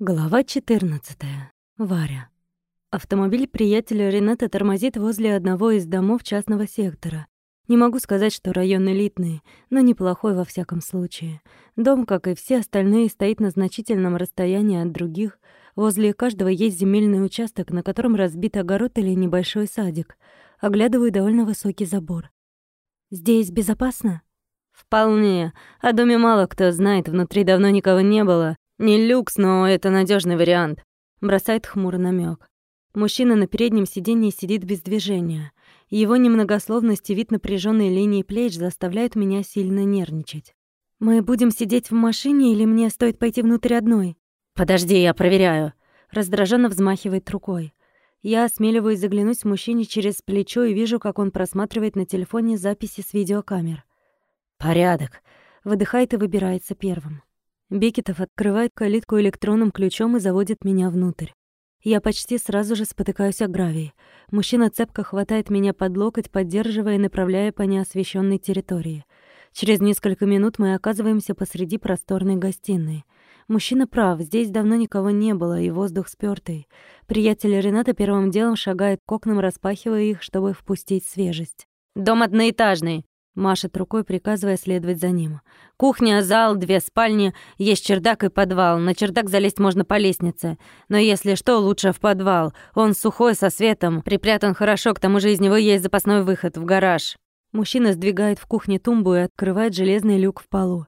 Глава 14. Варя. Автомобиль приятеля Рената тормозит возле одного из домов частного сектора. Не могу сказать, что район элитный, но неплохой во всяком случае. Дом, как и все остальные, стоит на значительном расстоянии от других. Возле каждого есть земельный участок, на котором разбит огород или небольшой садик. Оглядываю довольно высокий забор. «Здесь безопасно?» «Вполне. О доме мало кто знает, внутри давно никого не было. Не люкс, но это надежный вариант», — бросает хмурый намек. Мужчина на переднем сиденье сидит без движения. Его немногословность и вид напряженной линии плеч заставляют меня сильно нервничать. «Мы будем сидеть в машине или мне стоит пойти внутрь одной?» «Подожди, я проверяю». Раздраженно взмахивает рукой. Я осмеливаюсь заглянуть мужчине через плечо и вижу, как он просматривает на телефоне записи с видеокамер. «Порядок», — выдыхает и выбирается первым. Бекетов открывает калитку электронным ключом и заводит меня внутрь. Я почти сразу же спотыкаюсь о гравии. Мужчина цепко хватает меня под локоть, поддерживая и направляя по неосвещенной территории. Через несколько минут мы оказываемся посреди просторной гостиной. Мужчина прав, здесь давно никого не было, и воздух спёртый. Приятель Рената первым делом шагает к окнам, распахивая их, чтобы впустить свежесть. «Дом одноэтажный», — машет рукой, приказывая следовать за ним. «Кухня, зал, две спальни, есть чердак и подвал. На чердак залезть можно по лестнице. Но если что, лучше в подвал. Он сухой, со светом, припрятан хорошо, к тому же из него есть запасной выход в гараж». Мужчина сдвигает в кухне тумбу и открывает железный люк в полу.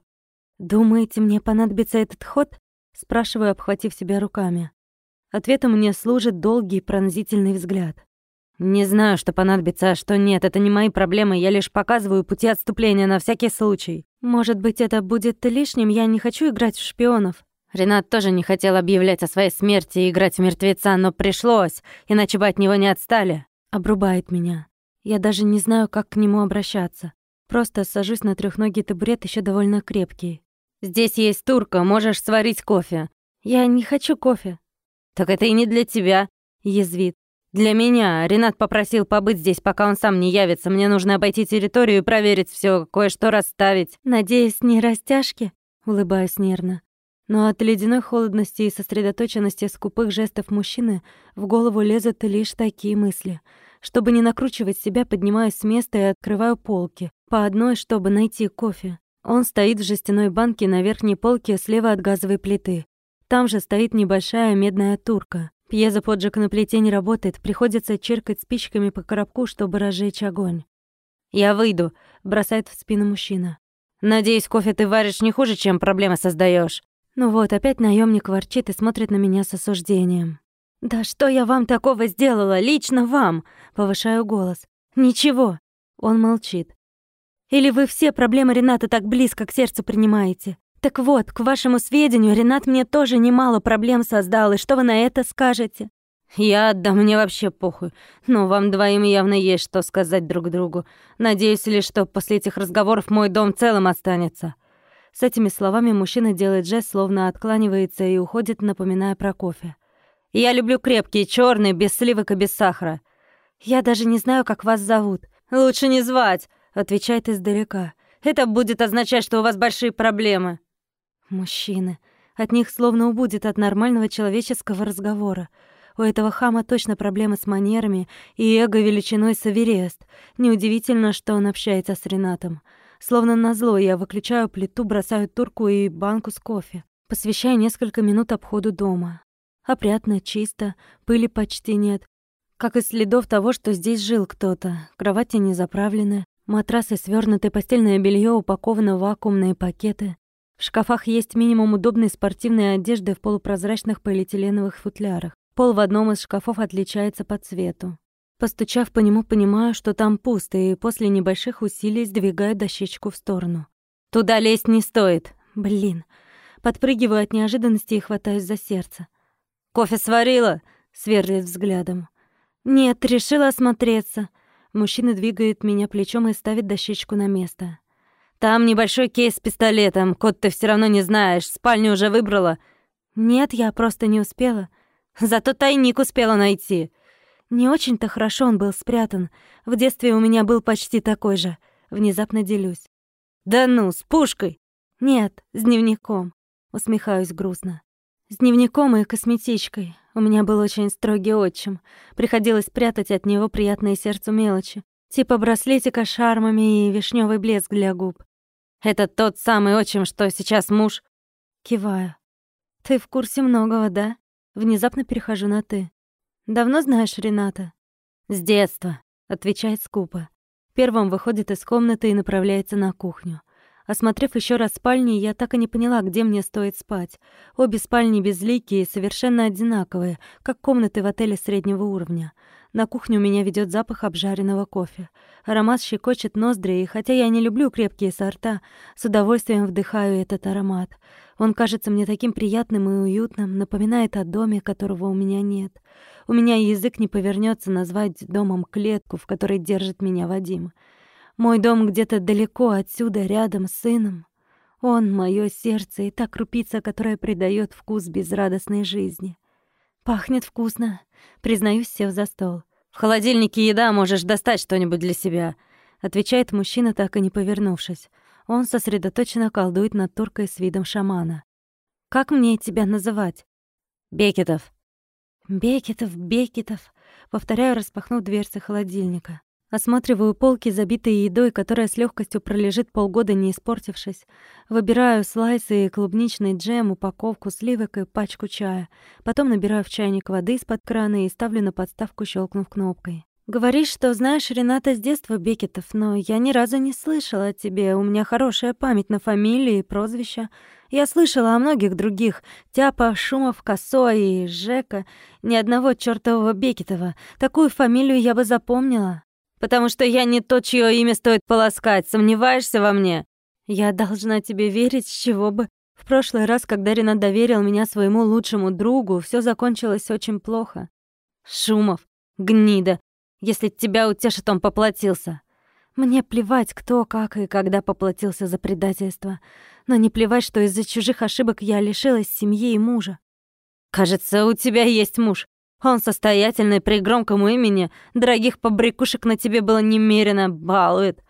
«Думаете, мне понадобится этот ход?» — спрашиваю, обхватив себя руками. Ответом мне служит долгий пронзительный взгляд. «Не знаю, что понадобится, а что нет. Это не мои проблемы. Я лишь показываю пути отступления на всякий случай». «Может быть, это будет лишним? Я не хочу играть в шпионов». Ренат тоже не хотел объявлять о своей смерти и играть в мертвеца, но пришлось, иначе бы от него не отстали. Обрубает меня. Я даже не знаю, как к нему обращаться. Просто сажусь на трехногий табурет, еще довольно крепкий. Здесь есть турка, можешь сварить кофе». «Я не хочу кофе». «Так это и не для тебя», — язвит. «Для меня. Ренат попросил побыть здесь, пока он сам не явится. Мне нужно обойти территорию и проверить все, кое-что расставить». «Надеюсь, не растяжки?» — улыбаюсь нервно. Но от ледяной холодности и сосредоточенности скупых жестов мужчины в голову лезут лишь такие мысли. Чтобы не накручивать себя, поднимаюсь с места и открываю полки. По одной, чтобы найти кофе. Он стоит в жестяной банке на верхней полке слева от газовой плиты. Там же стоит небольшая медная турка. Пьезоподжиг на плите не работает, приходится чиркать спичками по коробку, чтобы разжечь огонь. «Я выйду», — бросает в спину мужчина. «Надеюсь, кофе ты варишь не хуже, чем проблемы создаешь. Ну вот, опять наемник ворчит и смотрит на меня с осуждением. «Да что я вам такого сделала? Лично вам!» — повышаю голос. «Ничего!» — он молчит. Или вы все проблемы Рената так близко к сердцу принимаете? Так вот, к вашему сведению, Ренат мне тоже немало проблем создал, и что вы на это скажете? Я да мне вообще похуй. Но вам двоим явно есть что сказать друг другу. Надеюсь лишь, что после этих разговоров мой дом целым останется. С этими словами мужчина делает жест, словно откланивается и уходит, напоминая про кофе. Я люблю крепкие, черные, без сливок и без сахара. Я даже не знаю, как вас зовут. Лучше не звать отвечает издалека. Это будет означать, что у вас большие проблемы. Мужчины. От них словно убудет от нормального человеческого разговора. У этого хама точно проблемы с манерами и эго величиной с Эверест. Неудивительно, что он общается с Ренатом. Словно назло я выключаю плиту, бросаю турку и банку с кофе. Посвящаю несколько минут обходу дома. Опрятно, чисто, пыли почти нет. Как и следов того, что здесь жил кто-то. Кровати не заправлены, Матрасы свернуты, постельное белье упаковано в вакуумные пакеты. В шкафах есть минимум удобной спортивной одежды в полупрозрачных полиэтиленовых футлярах. Пол в одном из шкафов отличается по цвету. Постучав по нему, понимаю, что там пусто, и после небольших усилий сдвигаю дощечку в сторону. «Туда лезть не стоит!» Блин. Подпрыгиваю от неожиданности и хватаюсь за сердце. «Кофе сварила?» — сверлит взглядом. «Нет, решила осмотреться. Мужчина двигает меня плечом и ставит дощечку на место. «Там небольшой кейс с пистолетом. Код ты все равно не знаешь. Спальню уже выбрала?» «Нет, я просто не успела». «Зато тайник успела найти». Не очень-то хорошо он был спрятан. В детстве у меня был почти такой же. Внезапно делюсь. «Да ну, с пушкой!» «Нет, с дневником». Усмехаюсь грустно. С дневником и косметичкой. У меня был очень строгий отчим. Приходилось прятать от него приятные сердцу мелочи. Типа браслетика с шармами и вишневый блеск для губ. «Это тот самый отчим, что сейчас муж?» Киваю. «Ты в курсе многого, да?» Внезапно перехожу на «ты». «Давно знаешь Рената?» «С детства», — отвечает скупо. Первым выходит из комнаты и направляется на кухню. Осмотрев еще раз спальни, я так и не поняла, где мне стоит спать. Обе спальни безликие совершенно одинаковые, как комнаты в отеле среднего уровня. На кухню меня ведет запах обжаренного кофе. Аромат щекочет ноздри, и хотя я не люблю крепкие сорта, с удовольствием вдыхаю этот аромат. Он кажется мне таким приятным и уютным, напоминает о доме, которого у меня нет. У меня язык не повернется назвать домом клетку, в которой держит меня Вадим. Мой дом где-то далеко отсюда, рядом с сыном. Он — мое сердце и та крупица, которая придает вкус безрадостной жизни. Пахнет вкусно, признаюсь, сев за стол. «В холодильнике еда, можешь достать что-нибудь для себя», — отвечает мужчина, так и не повернувшись. Он сосредоточенно колдует над туркой с видом шамана. «Как мне тебя называть?» «Бекетов». «Бекетов, Бекетов», — повторяю, распахнув дверцы холодильника. Осматриваю полки, забитые едой, которая с легкостью пролежит полгода, не испортившись. Выбираю слайсы и клубничный джем, упаковку сливок и пачку чая. Потом набираю в чайник воды из-под крана и ставлю на подставку, щелкнув кнопкой. «Говоришь, что знаешь Рената с детства Бекетов, но я ни разу не слышала о тебе. У меня хорошая память на фамилии и прозвища. Я слышала о многих других. Тяпа, Шумов, Косой и Жека. Ни одного чертового Бекетова. Такую фамилию я бы запомнила. Потому что я не то, чье имя стоит полоскать. Сомневаешься во мне? Я должна тебе верить, с чего бы. В прошлый раз, когда Ренат доверил меня своему лучшему другу, все закончилось очень плохо. Шумов, гнида. Если тебя утешит, он поплатился. Мне плевать, кто, как и когда поплатился за предательство. Но не плевать, что из-за чужих ошибок я лишилась семьи и мужа. Кажется, у тебя есть муж. Он состоятельный при громком имени, дорогих побрякушек на тебе было немерено, балует.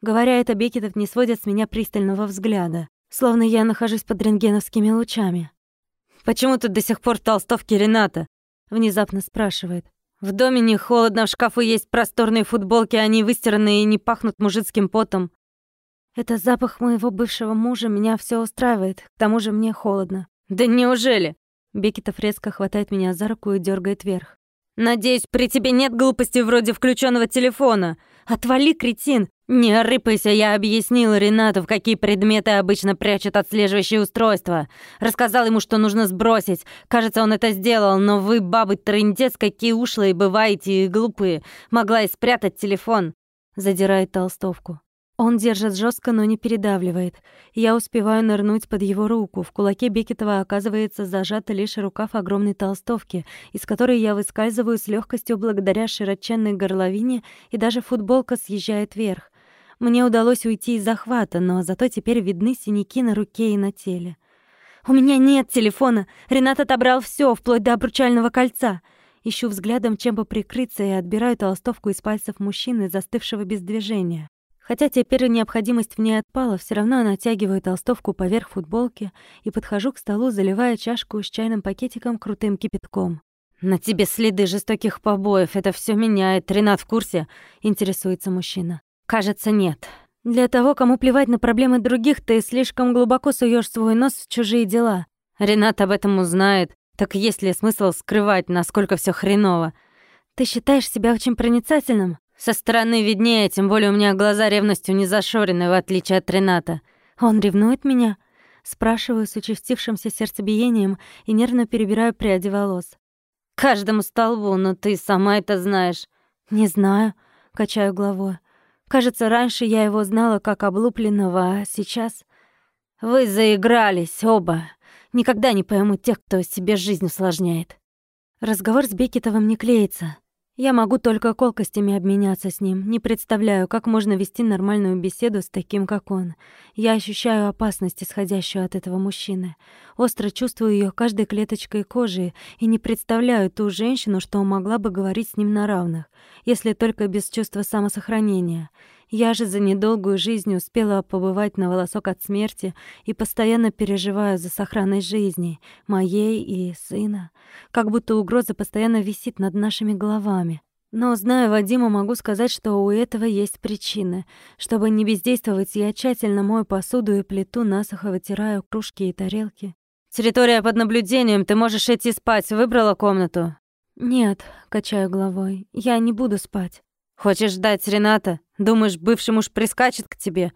Говоря это, Бекетов не сводит с меня пристального взгляда, словно я нахожусь под рентгеновскими лучами. «Почему ты до сих пор в толстовке Рената?» — внезапно спрашивает. «В доме не холодно, в шкафу есть просторные футболки, они выстиранные и не пахнут мужицким потом». «Это запах моего бывшего мужа, меня все устраивает, к тому же мне холодно». «Да неужели?» Бекетов резко хватает меня за руку и дергает вверх. «Надеюсь, при тебе нет глупости вроде включенного телефона. Отвали, кретин!» «Не рыпайся, я объяснил Ренату, в какие предметы обычно прячут отслеживающие устройства. Рассказал ему, что нужно сбросить. Кажется, он это сделал, но вы, бабы, трындец, какие ушлые бываете и глупые. Могла и спрятать телефон». Задирает толстовку. Он держит жестко, но не передавливает. Я успеваю нырнуть под его руку. В кулаке Бекетова оказывается зажата лишь рукав огромной толстовки, из которой я выскальзываю с легкостью благодаря широченной горловине, и даже футболка съезжает вверх. Мне удалось уйти из захвата, но зато теперь видны синяки на руке и на теле. «У меня нет телефона! Ренат отобрал все, вплоть до обручального кольца!» Ищу взглядом, чем бы прикрыться, и отбираю толстовку из пальцев мужчины, застывшего без движения. Хотя теперь необходимость в ней отпала, все равно натягиваю толстовку поверх футболки и подхожу к столу, заливая чашку с чайным пакетиком крутым кипятком. «На тебе следы жестоких побоев. Это все меняет. Ренат в курсе?» — интересуется мужчина. «Кажется, нет. Для того, кому плевать на проблемы других, ты слишком глубоко суешь свой нос в чужие дела». «Ренат об этом узнает. Так есть ли смысл скрывать, насколько все хреново?» «Ты считаешь себя очень проницательным?» Со стороны виднее, тем более у меня глаза ревностью не зашорены, в отличие от Рената. Он ревнует меня? Спрашиваю с участившимся сердцебиением и нервно перебираю пряди волос. Каждому столбу, но ты сама это знаешь. Не знаю, качаю головой. Кажется, раньше я его знала как облупленного, а сейчас... Вы заигрались оба. Никогда не пойму тех, кто себе жизнь усложняет. Разговор с Бекетовым не клеится. Я могу только колкостями обменяться с ним. Не представляю, как можно вести нормальную беседу с таким, как он. Я ощущаю опасность, исходящую от этого мужчины. Остро чувствую ее каждой клеточкой кожи и не представляю ту женщину, что могла бы говорить с ним на равных, если только без чувства самосохранения. Я же за недолгую жизнь успела побывать на волосок от смерти и постоянно переживаю за сохранность жизни, моей и сына. Как будто угроза постоянно висит над нашими головами. Но, зная Вадима, могу сказать, что у этого есть причины. Чтобы не бездействовать, я тщательно мою посуду и плиту, насухо вытираю кружки и тарелки. «Территория под наблюдением, ты можешь идти спать. Выбрала комнату?» «Нет», — качаю головой, — «я не буду спать». «Хочешь ждать Рената? Думаешь, бывший муж прискачет к тебе?»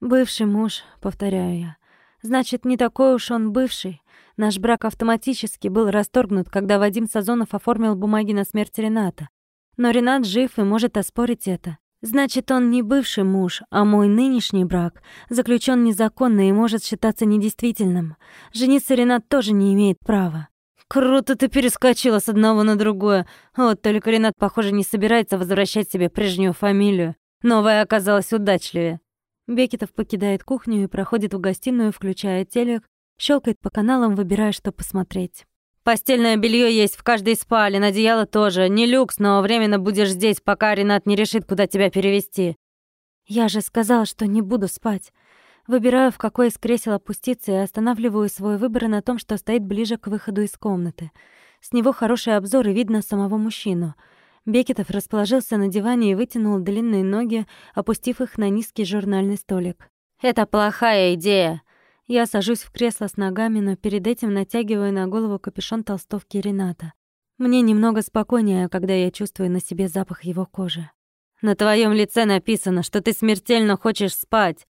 «Бывший муж», — повторяю я. «Значит, не такой уж он бывший. Наш брак автоматически был расторгнут, когда Вадим Сазонов оформил бумаги на смерть Рената. Но Ренат жив и может оспорить это. Значит, он не бывший муж, а мой нынешний брак заключен незаконно и может считаться недействительным. Жениться Ренат тоже не имеет права. Круто ты перескочила с одного на другое. Вот только Ренат, похоже, не собирается возвращать себе прежнюю фамилию. Новая оказалась удачливее. Бекетов покидает кухню и проходит в гостиную, включая телек, щелкает по каналам, выбирая, что посмотреть. Постельное белье есть в каждой спальне, одеяло тоже. Не люкс, но временно будешь здесь, пока Ренат не решит, куда тебя перевести. Я же сказал, что не буду спать. Выбираю, в какое из кресел опуститься, и останавливаю свой выбор на том, что стоит ближе к выходу из комнаты. С него хороший обзор, и видно самого мужчину. Бекетов расположился на диване и вытянул длинные ноги, опустив их на низкий журнальный столик. «Это плохая идея!» Я сажусь в кресло с ногами, но перед этим натягиваю на голову капюшон толстовки Рената. Мне немного спокойнее, когда я чувствую на себе запах его кожи. «На твоем лице написано, что ты смертельно хочешь спать.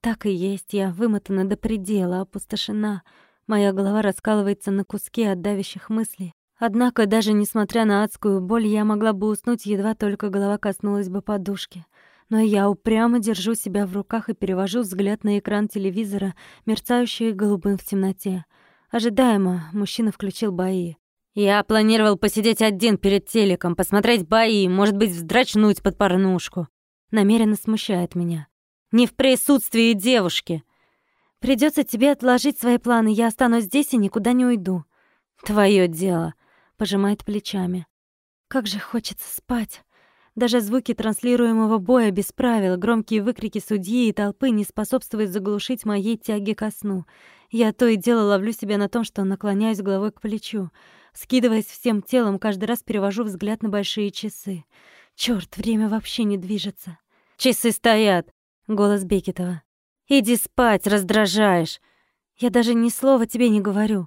Так и есть, я вымотана до предела, опустошена. Моя голова раскалывается на куски от давящих мыслей. Однако, даже несмотря на адскую боль, я могла бы уснуть, едва только голова коснулась бы подушки. Но я упрямо держу себя в руках и перевожу взгляд на экран телевизора, мерцающий голубым в темноте. Ожидаемо, мужчина включил бои. «Я планировал посидеть один перед телеком, посмотреть бои, может быть, вздрачнуть под порнушку». Намеренно смущает меня. Не в присутствии девушки. Придется тебе отложить свои планы. Я останусь здесь и никуда не уйду. Твое дело. Пожимает плечами. Как же хочется спать. Даже звуки транслируемого боя без правил, громкие выкрики судьи и толпы не способствуют заглушить моей тяги ко сну. Я то и дело ловлю себя на том, что наклоняюсь головой к плечу. Скидываясь всем телом, каждый раз перевожу взгляд на большие часы. Чёрт, время вообще не движется. Часы стоят. Голос Бекетова. «Иди спать, раздражаешь!» «Я даже ни слова тебе не говорю».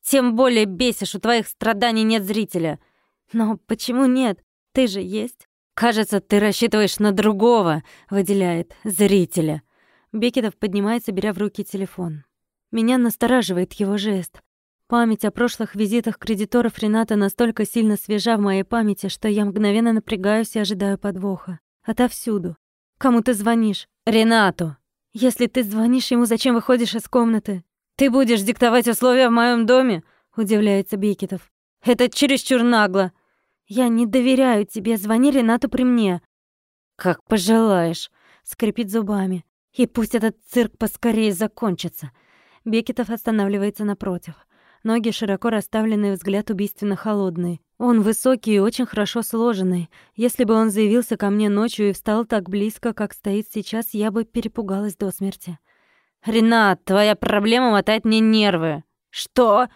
«Тем более бесишь, у твоих страданий нет зрителя». «Но почему нет? Ты же есть». «Кажется, ты рассчитываешь на другого», — выделяет, зрителя. Бекетов поднимается, беря в руки телефон. Меня настораживает его жест. Память о прошлых визитах кредиторов Рената настолько сильно свежа в моей памяти, что я мгновенно напрягаюсь и ожидаю подвоха. Отовсюду. Кому ты звонишь? Ренату. Если ты звонишь ему, зачем выходишь из комнаты? Ты будешь диктовать условия в моем доме? Удивляется Бекетов. Это чересчур нагло. Я не доверяю тебе, звони Ренату при мне. Как пожелаешь. Скрипит зубами. И пусть этот цирк поскорее закончится. Бекетов останавливается напротив. Ноги широко расставлены, взгляд убийственно холодный. Он высокий и очень хорошо сложенный. Если бы он заявился ко мне ночью и встал так близко, как стоит сейчас, я бы перепугалась до смерти. «Ренат, твоя проблема мотать мне нервы». «Что?»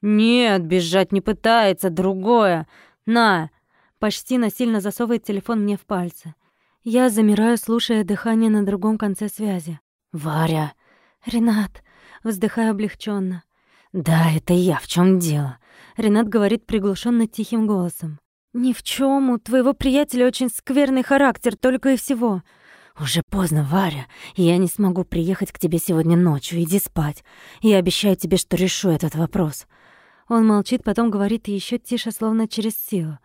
«Нет, бежать не пытается, другое. На!» Почти насильно засовывает телефон мне в пальцы. Я замираю, слушая дыхание на другом конце связи. «Варя!» «Ренат!» Вздыхаю облегченно. «Да, это я. В чем дело?» Ренат говорит приглушенно тихим голосом. «Ни в чем. У твоего приятеля очень скверный характер, только и всего». «Уже поздно, Варя. Я не смогу приехать к тебе сегодня ночью. Иди спать. Я обещаю тебе, что решу этот вопрос». Он молчит, потом говорит еще тише, словно через силу.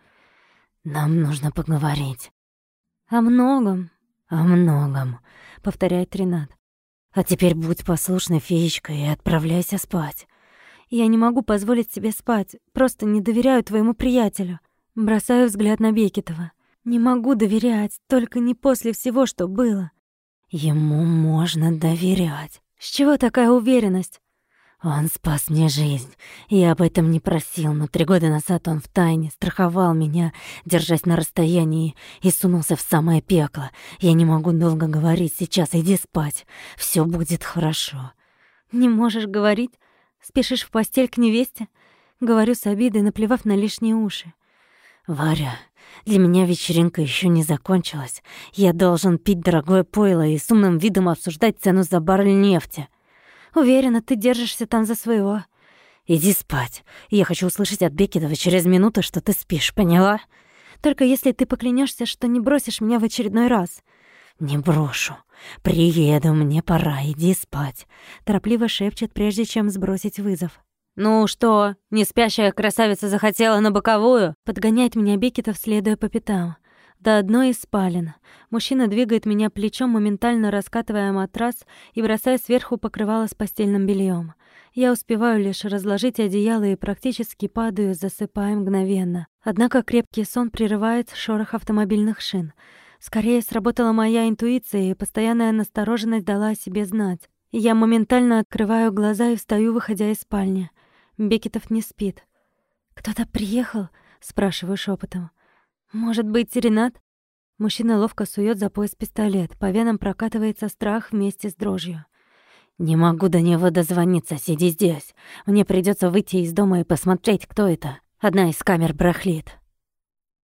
«Нам нужно поговорить». «О многом». «О многом», — повторяет Ренат. «А теперь будь послушной феечкой и отправляйся спать. Я не могу позволить себе спать, просто не доверяю твоему приятелю. Бросаю взгляд на Бекетова. Не могу доверять, только не после всего, что было. Ему можно доверять. С чего такая уверенность? Он спас мне жизнь. Я об этом не просил, но три года назад он втайне страховал меня, держась на расстоянии, и сунулся в самое пекло. Я не могу долго говорить сейчас, иди спать. Все будет хорошо. Не можешь говорить? Спешишь в постель к невесте? Говорю с обидой, наплевав на лишние уши. Варя, для меня вечеринка еще не закончилась. Я должен пить дорогое пойло и с умным видом обсуждать цену за баррель нефти. Уверена, ты держишься там за своего. Иди спать. Я хочу услышать от Бекетова через минуту, что ты спишь, поняла? Только если ты поклянешься, что не бросишь меня в очередной раз. Не брошу. Приеду, мне пора, иди спать. Торопливо шепчет, прежде чем сбросить вызов. «Ну что, не спящая красавица захотела на боковую?» Подгоняет меня Бекетов, следуя по пятам до одной из спален. Мужчина двигает меня плечом, моментально раскатывая матрас и бросая сверху покрывало с постельным бельем. Я успеваю лишь разложить одеяло и практически падаю, засыпая мгновенно. Однако крепкий сон прерывает шорох автомобильных шин. Скорее сработала моя интуиция, и постоянная настороженность дала о себе знать. Я моментально открываю глаза и встаю, выходя из спальни. Бекетов не спит. «Кто-то приехал?» — спрашиваю шепотом. «Может быть, Ренат?» Мужчина ловко сует за пояс пистолет. По венам прокатывается страх вместе с дрожью. «Не могу до него дозвониться, сиди здесь. Мне придется выйти из дома и посмотреть, кто это. Одна из камер брахлит».